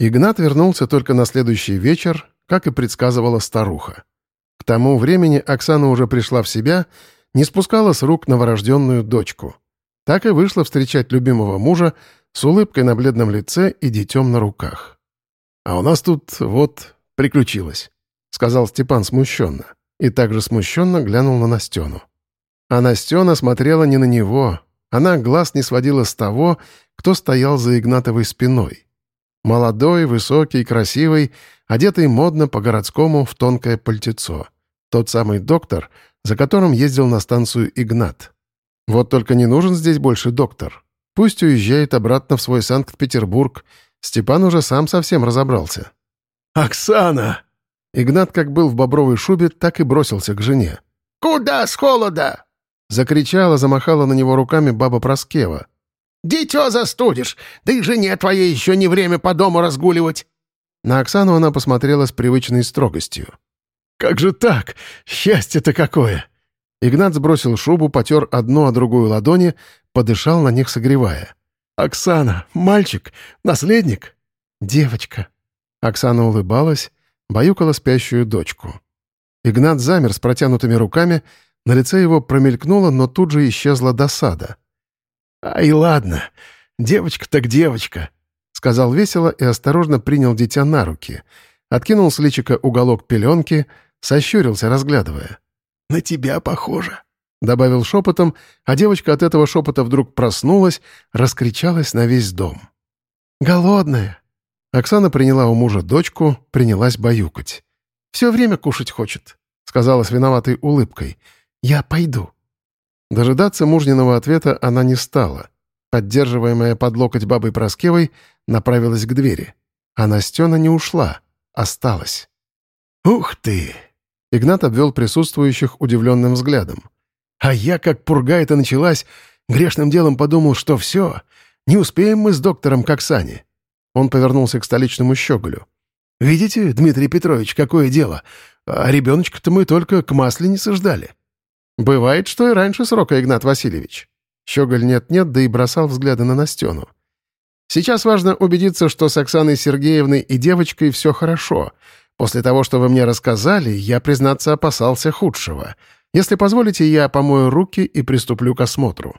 Игнат вернулся только на следующий вечер, как и предсказывала старуха. К тому времени Оксана уже пришла в себя, не спускала с рук новорожденную дочку. Так и вышла встречать любимого мужа с улыбкой на бледном лице и детем на руках. «А у нас тут вот приключилось», — сказал Степан смущенно, и также смущенно глянул на Настену. А Настена смотрела не на него, она глаз не сводила с того, кто стоял за Игнатовой спиной. Молодой, высокий, красивый, одетый модно по-городскому в тонкое пальтецо. Тот самый доктор, за которым ездил на станцию Игнат. Вот только не нужен здесь больше доктор. Пусть уезжает обратно в свой Санкт-Петербург. Степан уже сам совсем разобрался. «Оксана!» Игнат как был в бобровой шубе, так и бросился к жене. «Куда с холода?» Закричала, замахала на него руками баба Проскева. «Дитё застудишь! Да и жене твоей еще не время по дому разгуливать!» На Оксану она посмотрела с привычной строгостью. «Как же так? Счастье-то какое!» Игнат сбросил шубу, потер одну, а другую ладони, подышал на них, согревая. «Оксана, мальчик, наследник?» «Девочка». Оксана улыбалась, баюкала спящую дочку. Игнат замер с протянутыми руками, на лице его промелькнула, но тут же исчезла досада. «Ай, ладно, девочка так девочка», — сказал весело и осторожно принял дитя на руки, откинул с личика уголок пеленки, сощурился, разглядывая. «На тебя похоже», — добавил шепотом, а девочка от этого шепота вдруг проснулась, раскричалась на весь дом. «Голодная». Оксана приняла у мужа дочку, принялась баюкать. «Все время кушать хочет», — сказала с виноватой улыбкой. «Я пойду». Дожидаться мужниного ответа она не стала. Поддерживаемая под локоть бабой Проскевой, направилась к двери. А Настена не ушла, осталась. «Ух ты!» Игнат обвел присутствующих удивленным взглядом. «А я, как пурга это началась, грешным делом подумал, что все, не успеем мы с доктором к Оксане». Он повернулся к столичному щеголю. «Видите, Дмитрий Петрович, какое дело? А ребеночка-то мы только к масленице ждали». «Бывает, что и раньше срока, Игнат Васильевич». Щеголь нет-нет, да и бросал взгляды на Настену. «Сейчас важно убедиться, что с Оксаной Сергеевной и девочкой все хорошо. После того, что вы мне рассказали, я, признаться, опасался худшего. Если позволите, я помою руки и приступлю к осмотру».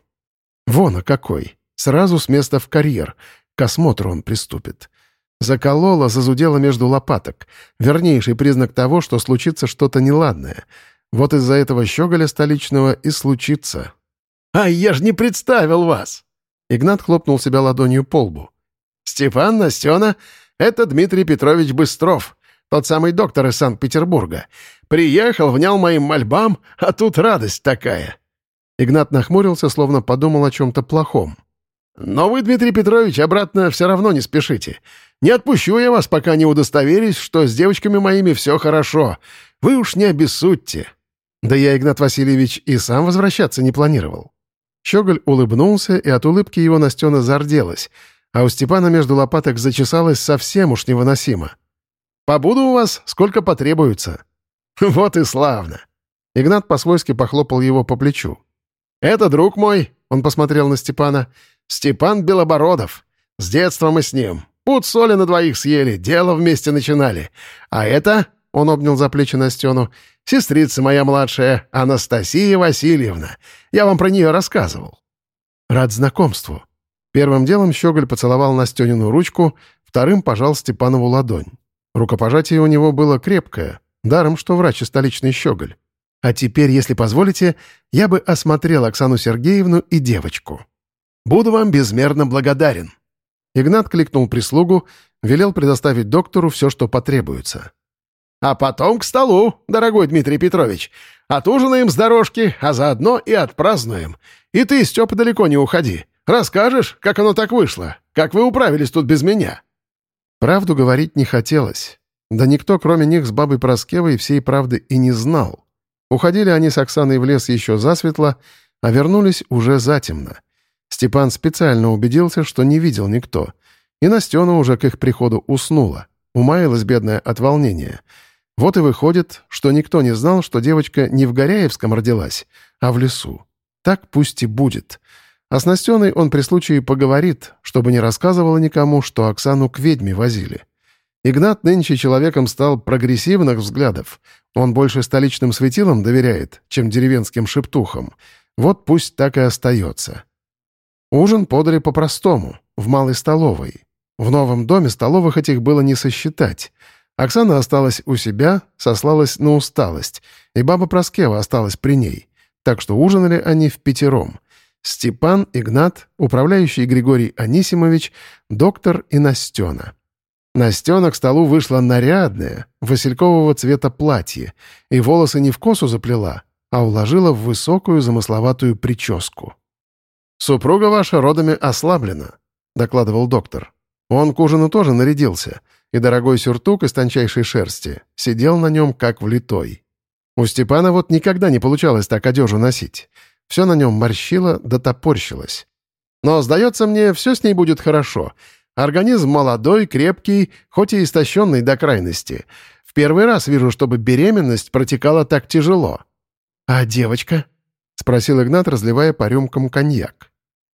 Вон, а какой! Сразу с места в карьер. К осмотру он приступит. Заколола, зазудела между лопаток. Вернейший признак того, что случится что-то неладное — вот из-за этого щеголя столичного и случится. «А я ж не представил вас!» Игнат хлопнул себя ладонью по лбу. «Степан Настена — это Дмитрий Петрович Быстров, тот самый доктор из Санкт-Петербурга. Приехал, внял моим мольбам, а тут радость такая». Игнат нахмурился, словно подумал о чем-то плохом. «Но вы, Дмитрий Петрович, обратно все равно не спешите. Не отпущу я вас, пока не удостоверюсь, что с девочками моими все хорошо. Вы уж не обессудьте». Да я, Игнат Васильевич, и сам возвращаться не планировал. Щеголь улыбнулся, и от улыбки его Настена зарделась, а у Степана между лопаток зачесалось совсем уж невыносимо. «Побуду у вас, сколько потребуется». «Вот и славно!» Игнат по-свойски похлопал его по плечу. «Это друг мой», — он посмотрел на Степана, — «Степан Белобородов. С детства мы с ним. Пуд соли на двоих съели, дело вместе начинали. А это он обнял за плечи Настену. «Сестрица моя младшая, Анастасия Васильевна. Я вам про нее рассказывал». «Рад знакомству». Первым делом Щеголь поцеловал Настенину ручку, вторым пожал Степанову ладонь. Рукопожатие у него было крепкое, даром, что врач и столичный Щеголь. «А теперь, если позволите, я бы осмотрел Оксану Сергеевну и девочку. Буду вам безмерно благодарен». Игнат кликнул прислугу, велел предоставить доктору все, что потребуется. А потом к столу, дорогой Дмитрий Петрович. Отужинаем с дорожки, а заодно и отпразднуем. И ты, Степа, далеко не уходи. Расскажешь, как оно так вышло? Как вы управились тут без меня?» Правду говорить не хотелось. Да никто, кроме них, с бабой Проскевой всей правды и не знал. Уходили они с Оксаной в лес еще засветло, а вернулись уже затемно. Степан специально убедился, что не видел никто. И Настена уже к их приходу уснула. Умаялась бедная от волнения — вот и выходит, что никто не знал, что девочка не в Горяевском родилась, а в лесу. Так пусть и будет. А с Настеной он при случае поговорит, чтобы не рассказывала никому, что Оксану к ведьме возили. Игнат нынче человеком стал прогрессивных взглядов. Он больше столичным светилам доверяет, чем деревенским шептухам. Вот пусть так и остается. Ужин подали по-простому, в малой столовой. В новом доме столовых этих было не сосчитать. Оксана осталась у себя, сослалась на усталость, и баба Проскева осталась при ней. Так что ужинали они в пятером. Степан, Игнат, управляющий Григорий Анисимович, доктор и Настена. Настена к столу вышла нарядная, василькового цвета платье, и волосы не в косу заплела, а уложила в высокую замысловатую прическу. «Супруга ваша родами ослаблена», — докладывал доктор. Он к ужину тоже нарядился, и дорогой сюртук из тончайшей шерсти сидел на нем как влитой. У Степана вот никогда не получалось так одежу носить. Все на нем морщило да топорщилось. Но, сдается мне, все с ней будет хорошо. Организм молодой, крепкий, хоть и истощенный до крайности. В первый раз вижу, чтобы беременность протекала так тяжело. «А девочка?» — спросил Игнат, разливая по рюмкам коньяк.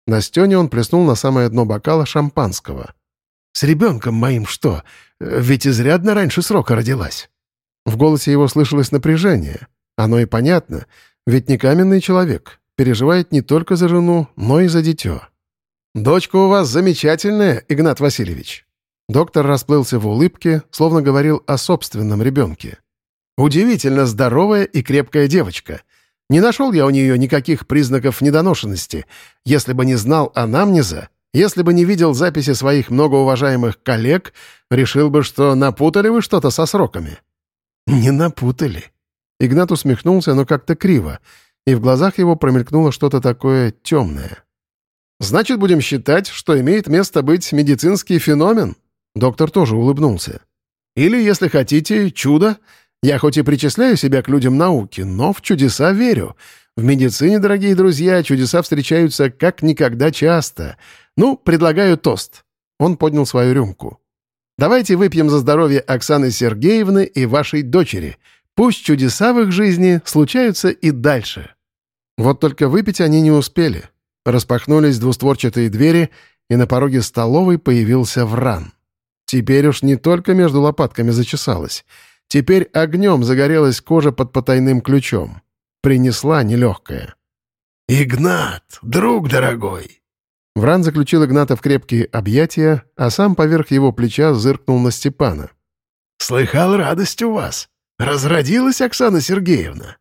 На стене он плеснул на самое дно бокала шампанского. «С ребенком моим что? Ведь изрядно раньше срока родилась». В голосе его слышалось напряжение. Оно и понятно, ведь не каменный человек, переживает не только за жену, но и за дитё. «Дочка у вас замечательная, Игнат Васильевич». Доктор расплылся в улыбке, словно говорил о собственном ребенке. «Удивительно здоровая и крепкая девочка. Не нашел я у нее никаких признаков недоношенности. Если бы не знал анамнеза, если бы не видел записи своих многоуважаемых коллег, решил бы, что напутали вы что-то со сроками». «Не напутали». Игнат усмехнулся, но как-то криво, и в глазах его промелькнуло что-то такое темное. «Значит, будем считать, что имеет место быть медицинский феномен?» Доктор тоже улыбнулся. «Или, если хотите, чудо. Я хоть и причисляю себя к людям науки, но в чудеса верю. В медицине, дорогие друзья, чудеса встречаются как никогда часто. Ну, предлагаю тост». Он поднял свою рюмку. «Давайте выпьем за здоровье Оксаны Сергеевны и вашей дочери. Пусть чудеса в их жизни случаются и дальше». Вот только выпить они не успели. Распахнулись двустворчатые двери, и на пороге столовой появился Вран. Теперь уж не только между лопатками зачесалась. Теперь огнем загорелась кожа под потайным ключом. Принесла нелегкая. «Игнат, друг дорогой!» Вран заключил Игната в крепкие объятия, а сам поверх его плеча зыркнул на Степана. «Слыхал радость у вас. Разродилась Оксана Сергеевна?»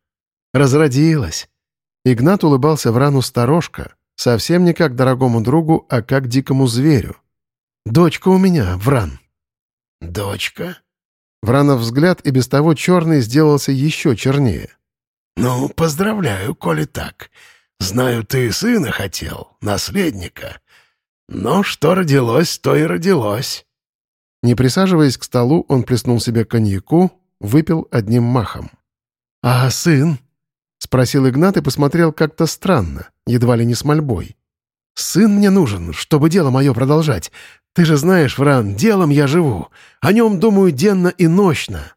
«Разродилась. Игнат улыбался Врану сторожка, совсем не как дорогому другу, а как дикому зверю. «Дочка у меня, Вран». «Дочка?» Вранов взгляд и без того черный сделался еще чернее. «Ну, поздравляю, коли так. Знаю, ты сына хотел, наследника. Но что родилось, то и родилось». Не присаживаясь к столу, он плеснул себе коньяку, выпил одним махом. «А сын?» — спросил Игнат и посмотрел как-то странно, едва ли не с мольбой. «Сын мне нужен, чтобы дело мое продолжать. Ты же знаешь, Фран, делом я живу. О нем думаю денно и нощно».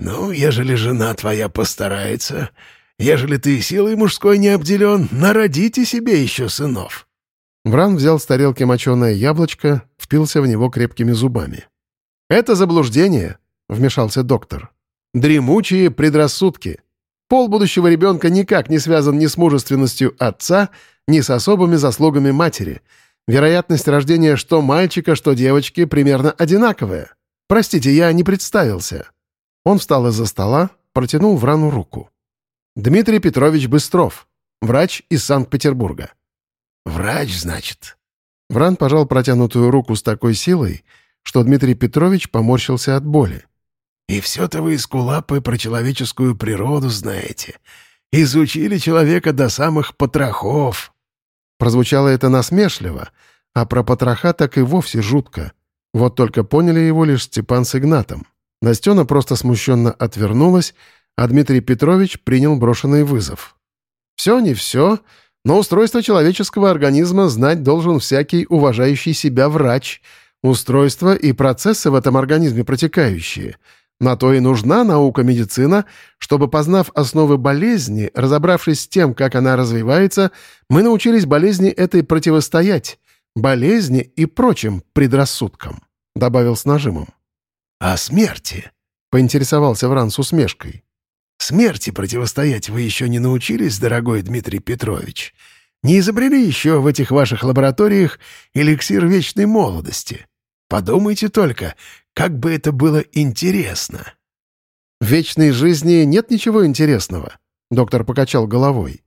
«Ну, ежели жена твоя постарается, ежели ты силой мужской не обделен, народите себе еще сынов». Вран взял с тарелки моченое яблочко, впился в него крепкими зубами. «Это заблуждение», — вмешался доктор. «Дремучие предрассудки. Пол будущего ребенка никак не связан ни с мужественностью отца, ни с особыми заслугами матери. Вероятность рождения что мальчика, что девочки примерно одинаковая. Простите, я не представился». Он встал из-за стола, протянул в рану руку. «Дмитрий Петрович Быстров, врач из Санкт-Петербурга». «Врач, значит?» Вран пожал протянутую руку с такой силой, что Дмитрий Петрович поморщился от боли. И все-то вы, эскулапы, про человеческую природу знаете. Изучили человека до самых потрохов». Прозвучало это насмешливо, а про потроха так и вовсе жутко. Вот только поняли его лишь Степан с Игнатом. Настена просто смущенно отвернулась, а Дмитрий Петрович принял брошенный вызов. «Все не все, но устройство человеческого организма знать должен всякий уважающий себя врач. Устройство и процессы в этом организме протекающие — На то и нужна наука медицина, чтобы, познав основы болезни, разобравшись с тем, как она развивается, мы научились болезни этой противостоять, болезни и прочим предрассудкам», — добавил с нажимом. «А смерти?» — поинтересовался Вран с усмешкой. «Смерти противостоять вы еще не научились, дорогой Дмитрий Петрович. Не изобрели еще в этих ваших лабораториях эликсир вечной молодости. Подумайте только, как бы это было интересно!» «В вечной жизни нет ничего интересного», — доктор покачал головой.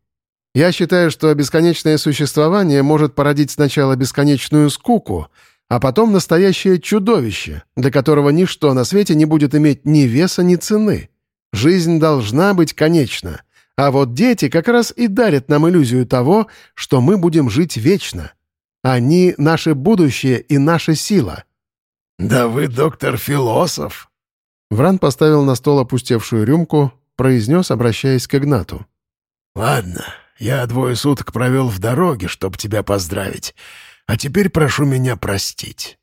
«Я считаю, что бесконечное существование может породить сначала бесконечную скуку, а потом настоящее чудовище, для которого ничто на свете не будет иметь ни веса, ни цены. Жизнь должна быть конечна, а вот дети как раз и дарят нам иллюзию того, что мы будем жить вечно. Они — наше будущее и наша сила». «Да вы, доктор, философ!» Вран поставил на стол опустевшую рюмку, произнес, обращаясь к Игнату. «Ладно, я двое суток провел в дороге, чтобы тебя поздравить, а теперь прошу меня простить».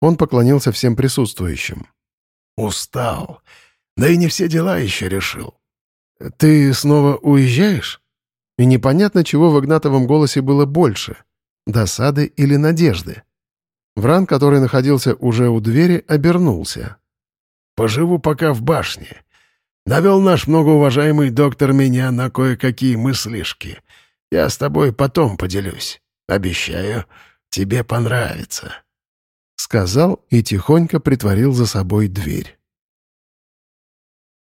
Он поклонился всем присутствующим. «Устал, да и не все дела еще решил». «Ты снова уезжаешь?» И непонятно, чего в Игнатовом голосе было больше — досады или надежды. Вран, который находился уже у двери, обернулся. «Поживу пока в башне. Навел наш многоуважаемый доктор меня на кое-какие мыслишки. Я с тобой потом поделюсь. Обещаю, тебе понравится». Сказал и тихонько притворил за собой дверь.